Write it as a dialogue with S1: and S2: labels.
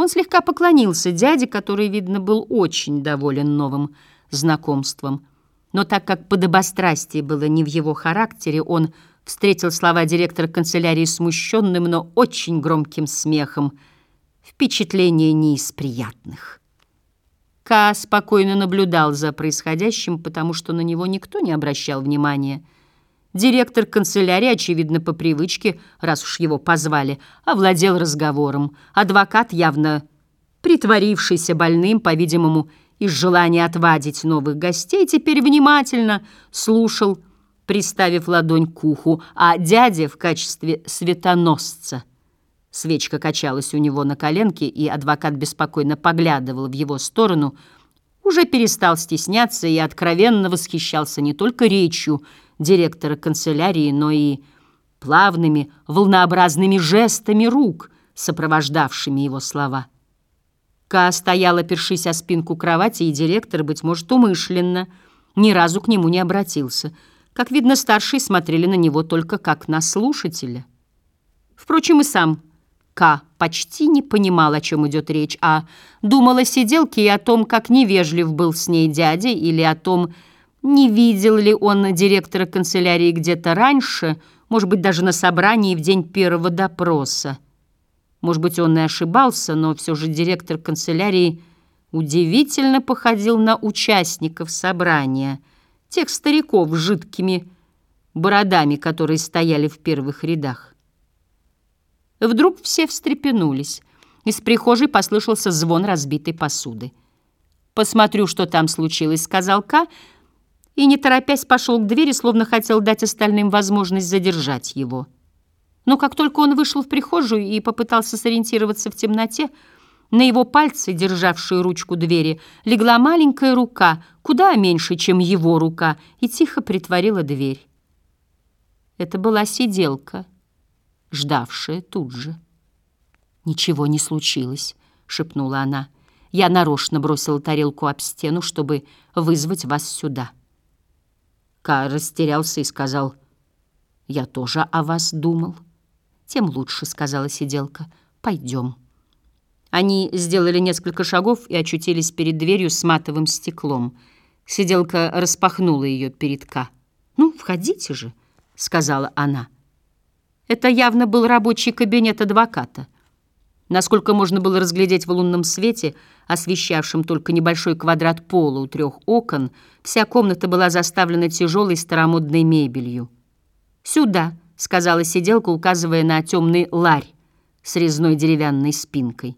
S1: Он слегка поклонился дяде, который, видно, был очень доволен новым знакомством. Но так как подобострастие было не в его характере, он встретил слова директора канцелярии смущенным, но очень громким смехом. Впечатление не из приятных. Ка спокойно наблюдал за происходящим, потому что на него никто не обращал внимания. Директор канцелярии, очевидно, по привычке, раз уж его позвали, овладел разговором. Адвокат, явно притворившийся больным, по-видимому, из желания отвадить новых гостей, теперь внимательно слушал, приставив ладонь к уху, а дядя в качестве светоносца. Свечка качалась у него на коленке, и адвокат беспокойно поглядывал в его сторону, уже перестал стесняться и откровенно восхищался не только речью директора канцелярии, но и плавными, волнообразными жестами рук, сопровождавшими его слова. Ка стояла, першись о спинку кровати, и директор, быть может, умышленно, ни разу к нему не обратился — как видно, старшие смотрели на него только как на слушателя. Впрочем, и сам К. почти не понимал, о чем идет речь, а думал о сиделке и о том, как невежлив был с ней дядя, или о том, не видел ли он директора канцелярии где-то раньше, может быть, даже на собрании в день первого допроса. Может быть, он и ошибался, но все же директор канцелярии удивительно походил на участников собрания — тех стариков с жидкими бородами, которые стояли в первых рядах. Вдруг все встрепенулись. Из прихожей послышался звон разбитой посуды. «Посмотрю, что там случилось», — сказал Ка, и, не торопясь, пошел к двери, словно хотел дать остальным возможность задержать его. Но как только он вышел в прихожую и попытался сориентироваться в темноте, на его пальцы, державшие ручку двери, легла маленькая рука, куда меньше, чем его рука, и тихо притворила дверь. Это была сиделка, ждавшая тут же. «Ничего не случилось», — шепнула она. «Я нарочно бросила тарелку об стену, чтобы вызвать вас сюда». Ка растерялся и сказал, «Я тоже о вас думал». «Тем лучше», — сказала сиделка. «Пойдем». Они сделали несколько шагов и очутились перед дверью с матовым стеклом. Сиделка распахнула ее перед Ка. «Ну, входите же», — сказала она. Это явно был рабочий кабинет адвоката. Насколько можно было разглядеть в лунном свете, освещавшем только небольшой квадрат пола у трех окон, вся комната была заставлена тяжелой старомодной мебелью. «Сюда», — сказала сиделка, указывая на темный ларь с резной деревянной спинкой.